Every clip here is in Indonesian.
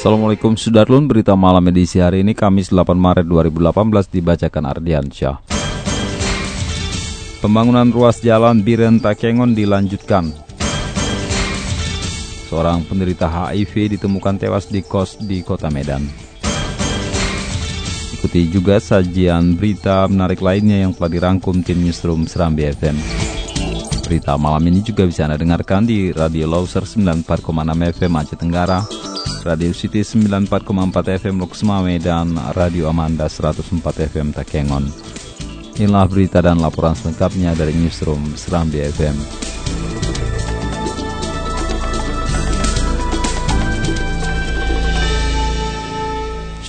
Assalamualaikum Sudarlun, berita malam edisi hari ini Kamis 8 Maret 2018 dibacakan Ardiansyah. Pembangunan ruas jalan Biren Takengon dilanjutkan. Seorang penderita HIV ditemukan tewas di kos di kota Medan. Ikuti juga sajian berita menarik lainnya yang telah dirangkum tim Newsroom Seram BFM. Berita malam ini juga bisa Anda dengarkan di Radio Loser 94,6 FM Aceh Tenggara, Radio City 94,4 FM Lok Semawe dan Radio Amanda 104 FM Takengon. Inilah berita dan laporan selengkapnya dari Newsroom Serambi FM.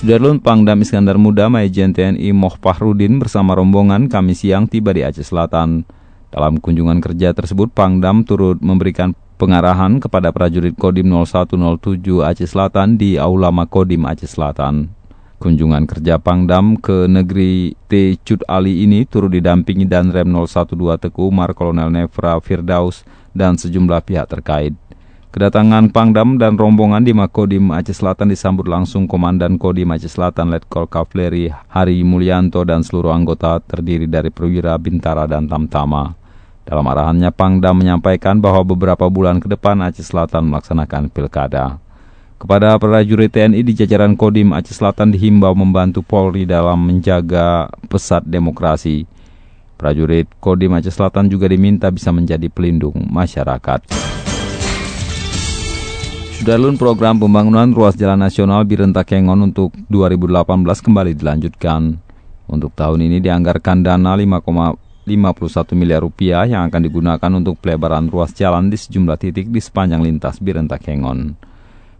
Sudarlun Pangdam Iskandar Muda Majen TNI Moh Pahrudin bersama rombongan kami siang tiba di Aceh Selatan. Dalam kunjungan kerja tersebut, Pangdam turut memberikan pengarahan kepada prajurit Kodim 0107 Aceh Selatan di Aula Makodim Aceh Selatan. Kunjungan kerja Pangdam ke negeri T. Cut Ali ini turut didampingi dan Rem 012 Teku Umar Kolonel Nefra Firdaus dan sejumlah pihak terkait. Kedatangan Pangdam dan rombongan di Makodim Aceh Selatan disambut langsung Komandan Kodim Aceh Selatan Letkol Kavleri Hari Mulyanto dan seluruh anggota terdiri dari perwira Bintara dan Tamtama. Dalam arahannya, Pangdam menyampaikan bahwa beberapa bulan ke depan Aceh Selatan melaksanakan pilkada. Kepada prajurit TNI di jajaran Kodim Aceh Selatan dihimbau membantu Polri dalam menjaga pesat demokrasi. Prajurit Kodim Aceh Selatan juga diminta bisa menjadi pelindung masyarakat. Sudarlun program pembangunan ruas jalan nasional Birentakengon untuk 2018 kembali dilanjutkan. Untuk tahun ini dianggarkan dana 5,51 miliar rupiah yang akan digunakan untuk pelebaran ruas jalan di sejumlah titik di sepanjang lintas Birentakengon.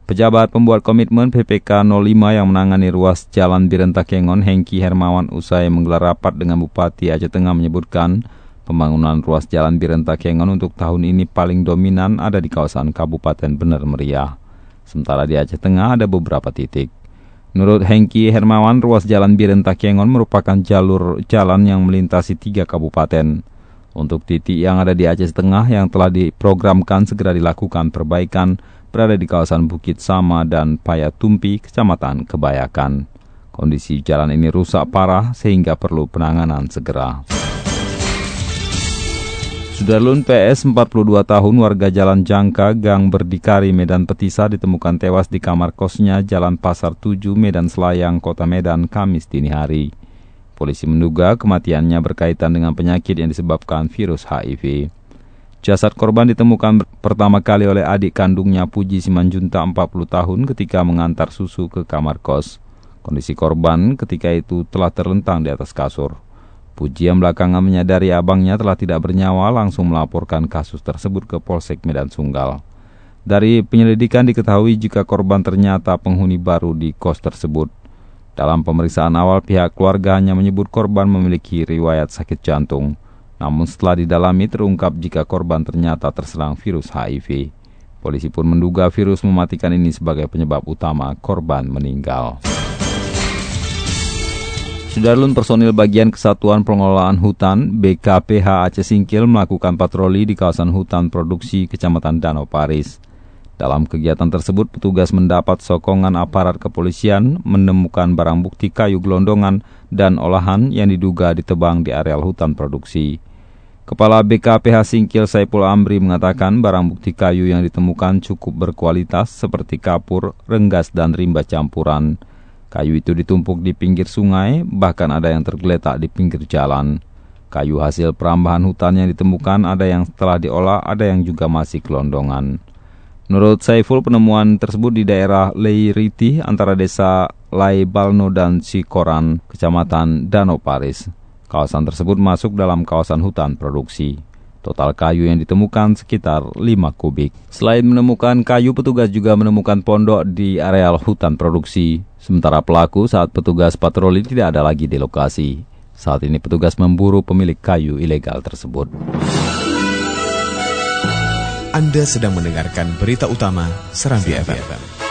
Pejabat pembuat komitmen PPK 05 yang menangani ruas jalan Birentakengon, Hengki Hermawan usai menggelar rapat dengan Bupati Aceh Tengah menyebutkan Pembangunan ruas jalan Birentakengon untuk tahun ini paling dominan ada di kawasan Kabupaten Bener Meriah. Sementara di Aceh Tengah ada beberapa titik. Menurut Hengki Hermawan, ruas jalan Birentakengon merupakan jalur jalan yang melintasi tiga kabupaten. Untuk titik yang ada di Aceh Tengah yang telah diprogramkan segera dilakukan perbaikan berada di kawasan Bukit Sama dan Payatumpi, Kecamatan Kebayakan. Kondisi jalan ini rusak parah sehingga perlu penanganan segera. Sudarlun PS 42 tahun warga Jalan Jangka, Gang Berdikari, Medan Petisa ditemukan tewas di kamar kosnya Jalan Pasar 7, Medan Selayang, Kota Medan, Kamis dini hari. Polisi menduga kematiannya berkaitan dengan penyakit yang disebabkan virus HIV. Jasad korban ditemukan pertama kali oleh adik kandungnya Puji Simanjunta 40 tahun ketika mengantar susu ke kamar kos. Kondisi korban ketika itu telah terlentang di atas kasur. Puji yang belakangan menyadari abangnya telah tidak bernyawa langsung melaporkan kasus tersebut ke Polsek Medan Sunggal. Dari penyelidikan diketahui jika korban ternyata penghuni baru di kos tersebut. Dalam pemeriksaan awal pihak keluarga hanya menyebut korban memiliki riwayat sakit jantung. Namun setelah didalami terungkap jika korban ternyata terserang virus HIV. Polisi pun menduga virus mematikan ini sebagai penyebab utama korban meninggal. Sudarlun personil bagian Kesatuan Pengelolaan Hutan BKPH Aceh Singkil melakukan patroli di kawasan hutan produksi Kecamatan Danau Paris. Dalam kegiatan tersebut, petugas mendapat sokongan aparat kepolisian menemukan barang bukti kayu gelondongan dan olahan yang diduga ditebang di areal hutan produksi. Kepala BKPH Singkil Saipul Amri mengatakan barang bukti kayu yang ditemukan cukup berkualitas seperti kapur, renggas, dan rimba campuran. Kayu itu ditumpuk di pinggir sungai, bahkan ada yang tergeletak di pinggir jalan. Kayu hasil perambahan hutan yang ditemukan ada yang telah diolah, ada yang juga masih kelondongan. Menurut Saiful, penemuan tersebut di daerah Leiriti antara desa Lai Balno dan Sikoran, kecamatan Danau Paris. Kawasan tersebut masuk dalam kawasan hutan produksi. Total kayu yang ditemukan sekitar 5 kubik. Selain menemukan kayu, petugas juga menemukan pondok di areal hutan produksi. Sementara pelaku saat petugas patroli tidak ada lagi di lokasi. Saat ini petugas memburu pemilik kayu ilegal tersebut. Anda sedang mendengarkan berita utama Serambi FM.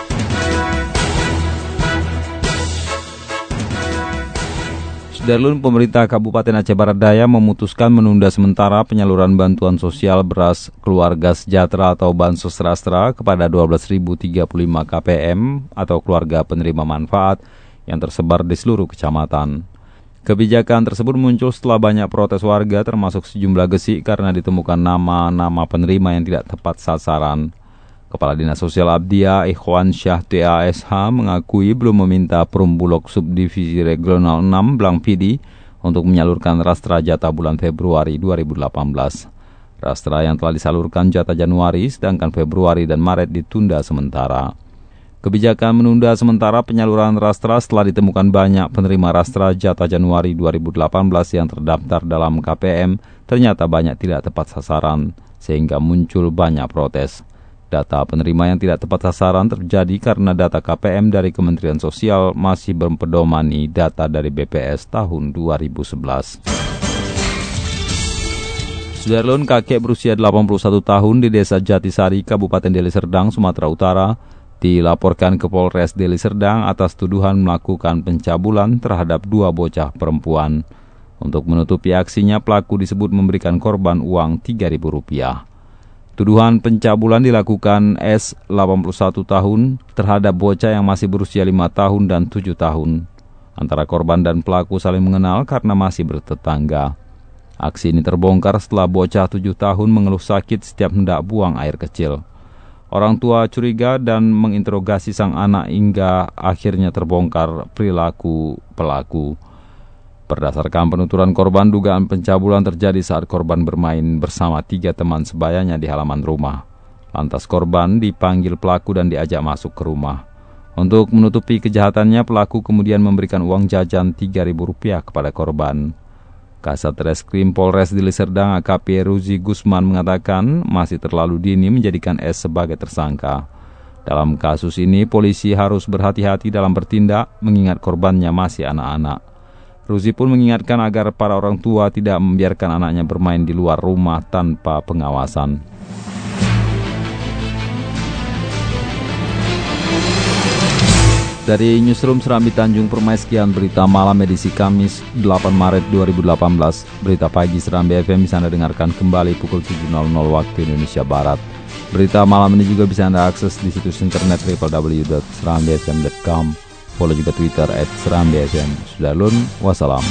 Darlun pemerintah Kabupaten Aceh Barat Daya memutuskan menunda sementara penyaluran bantuan sosial beras keluarga sejahtera atau Bansos Rastra kepada 12.035 KPM atau keluarga penerima manfaat yang tersebar di seluruh kecamatan. Kebijakan tersebut muncul setelah banyak protes warga termasuk sejumlah gesik karena ditemukan nama-nama penerima yang tidak tepat sasaran. Kepala Dinas Sosial Abdia Ikhwan Syah TASH mengakui belum meminta Perum Bulog Subdivisi Regional 6 Blang Pidi untuk menyalurkan rastra jatah bulan Februari 2018. Rastra yang telah disalurkan jatah Januari sedangkan Februari dan Maret ditunda sementara. Kebijakan menunda sementara penyaluran rastra setelah ditemukan banyak penerima rastra jatah Januari 2018 yang terdaftar dalam KPM ternyata banyak tidak tepat sasaran sehingga muncul banyak protes. Data penerima yang tidak tepat sasaran terjadi karena data KPM dari Kementerian Sosial masih berpedomani data dari BPS tahun 2011. Sudarlun kakek berusia 81 tahun di desa Jatisari, Kabupaten Deli Serdang, Sumatera Utara, dilaporkan ke Polres Deli Serdang atas tuduhan melakukan pencabulan terhadap dua bocah perempuan. Untuk menutupi aksinya, pelaku disebut memberikan korban uang Rp3.000. Tuduhan pencabulan dilakukan S 81 tahun terhadap bocah yang masih berusia 5 tahun dan 7 tahun. Antara korban dan pelaku saling mengenal karena masih bertetangga. Aksi ini terbongkar setelah bocah 7 tahun mengeluh sakit setiap hendak buang air kecil. Orang tua curiga dan menginterogasi sang anak hingga akhirnya terbongkar perilaku pelaku. Berdasarkan penuturan korban, dugaan pencabulan terjadi saat korban bermain bersama tiga teman sebayanya di halaman rumah. Lantas korban dipanggil pelaku dan diajak masuk ke rumah. Untuk menutupi kejahatannya, pelaku kemudian memberikan uang jajan Rp3.000 kepada korban. Kasat Reskrim Polres Deli Serdang AKP Ruzi Gusman mengatakan masih terlalu dini menjadikan S sebagai tersangka. Dalam kasus ini, polisi harus berhati-hati dalam bertindak mengingat korbannya masih anak-anak. Ruzi pun mengingatkan agar para orang tua tidak membiarkan anaknya bermain di luar rumah tanpa pengawasan. Dari Newsroom Serambi Tanjung Permai sekian berita malam edisi Kamis 8 Maret 2018. Berita pagi Serambi FM bisa Anda dengarkan kembali pukul 7.00 waktu Indonesia Barat. Berita malam ini juga bisa Anda akses di situs internet www.serambifm.com follow juga Twitter at Seram BSM. Sudah lun, wassalam.